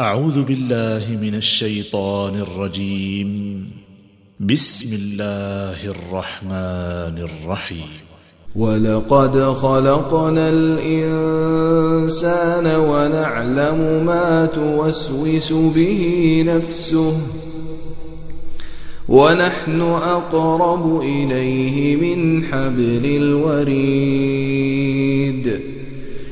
أعوذ بالله من الشيطان الرجيم. بسم الله الرحمن الرحيم. ولقد خلقنا الإنسان ونعلم ما توسوس به نفسه. ونحن أقرب إليه من حبل الوريد.